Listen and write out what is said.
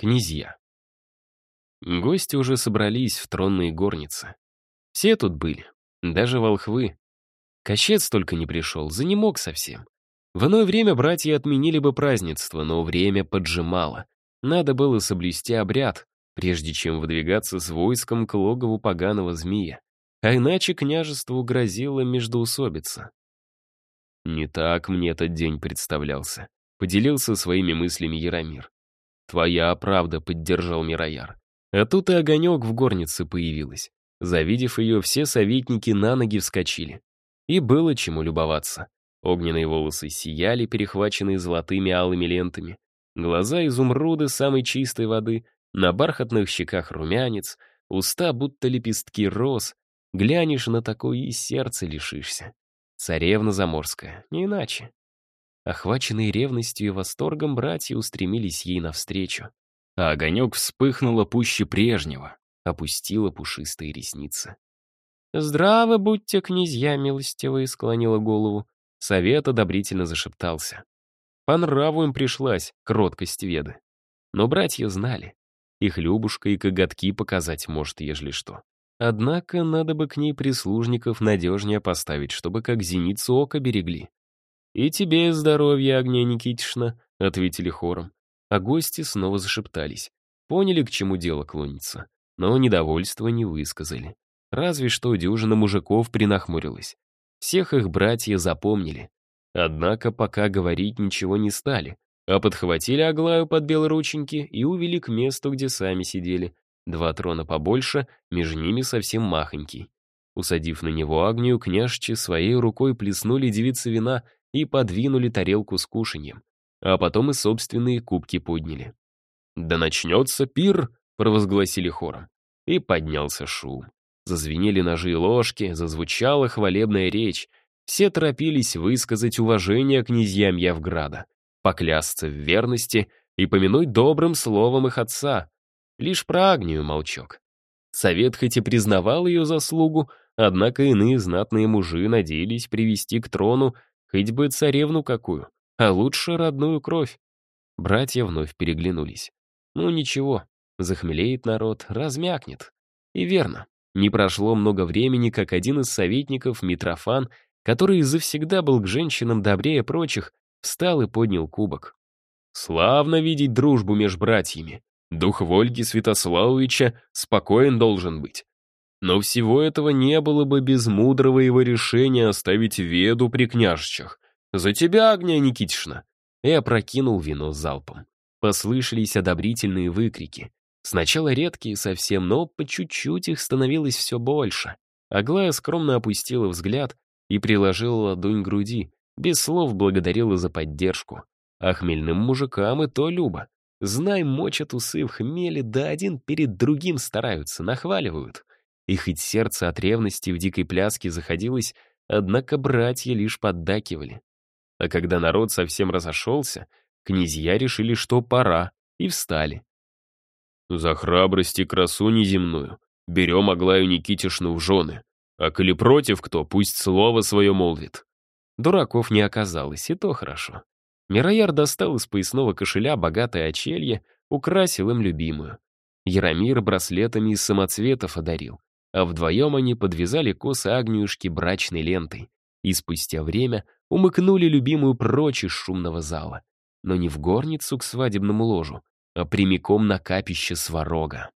Князья. Гости уже собрались в тронные горницы. Все тут были, даже волхвы. Кощец только не пришел, занемог совсем. В иное время братья отменили бы празднество, но время поджимало. Надо было соблюсти обряд, прежде чем выдвигаться с войском к логову поганого змея. А иначе княжеству грозила междоусобица. Не так мне этот день представлялся. Поделился своими мыслями Яромир. «Твоя правда», — поддержал Мирояр. А тут и огонек в горнице появилась. Завидев ее, все советники на ноги вскочили. И было чему любоваться. Огненные волосы сияли, перехваченные золотыми алыми лентами. Глаза изумруды самой чистой воды, на бархатных щеках румянец, уста будто лепестки роз. Глянешь на такое и сердце лишишься. Царевна Заморская, не иначе. Охваченные ревностью и восторгом, братья устремились ей навстречу. А огонек вспыхнула пуще прежнего, опустила пушистые ресницы. «Здравы будьте, князья милостивые», — склонила голову. Совет одобрительно зашептался. По нраву им пришлась кроткость веды. Но братья знали. Их Любушка и коготки показать может, ежели что. Однако надо бы к ней прислужников надежнее поставить, чтобы как зеницу ока берегли. «И тебе здоровья, Агния Никитишна», — ответили хором. А гости снова зашептались. Поняли, к чему дело клонится, но недовольства не высказали. Разве что дюжина мужиков принахмурилась. Всех их братья запомнили. Однако пока говорить ничего не стали, а подхватили Аглаю под белорученьки и увели к месту, где сами сидели. Два трона побольше, между ними совсем махонький. Усадив на него Агнию, княжчи своей рукой плеснули девицы вина и подвинули тарелку с кушаньем, а потом и собственные кубки подняли. «Да начнется пир!» — провозгласили хором. И поднялся шум. Зазвенели ножи и ложки, зазвучала хвалебная речь. Все торопились высказать уважение князьям Явграда, поклясться в верности и помянуть добрым словом их отца. Лишь про Агнию молчок. Совет хоть и признавал ее заслугу, однако иные знатные мужи надеялись привести к трону Хоть бы царевну какую, а лучше родную кровь. Братья вновь переглянулись. Ну ничего, захмелеет народ, размякнет. И верно, не прошло много времени, как один из советников, Митрофан, который завсегда был к женщинам добрее прочих, встал и поднял кубок. «Славно видеть дружбу между братьями. Дух Вольги Святославовича спокоен должен быть. Но всего этого не было бы без мудрого его решения оставить веду при княжичах. «За тебя, Агния Никитишна!» И опрокинул вино залпом. Послышались одобрительные выкрики. Сначала редкие совсем, но по чуть-чуть их становилось все больше. Аглая скромно опустила взгляд и приложила ладонь к груди, без слов благодарила за поддержку. А хмельным мужикам и то любо. Знай, мочат усы в хмеле, да один перед другим стараются, нахваливают. И хоть сердце от ревности в дикой пляске заходилось, однако братья лишь поддакивали. А когда народ совсем разошелся, князья решили, что пора, и встали. «За храбрость и красу неземную берем Аглаю Никитишну в жены, а коли против кто, пусть слово свое молвит». Дураков не оказалось, и то хорошо. Мирояр достал из поясного кошеля богатое очелье, украсил им любимую. Яромир браслетами из самоцветов одарил, а вдвоем они подвязали косы Агниюшки брачной лентой и спустя время умыкнули любимую прочь из шумного зала. Но не в горницу к свадебному ложу, а прямиком на капище Сварога.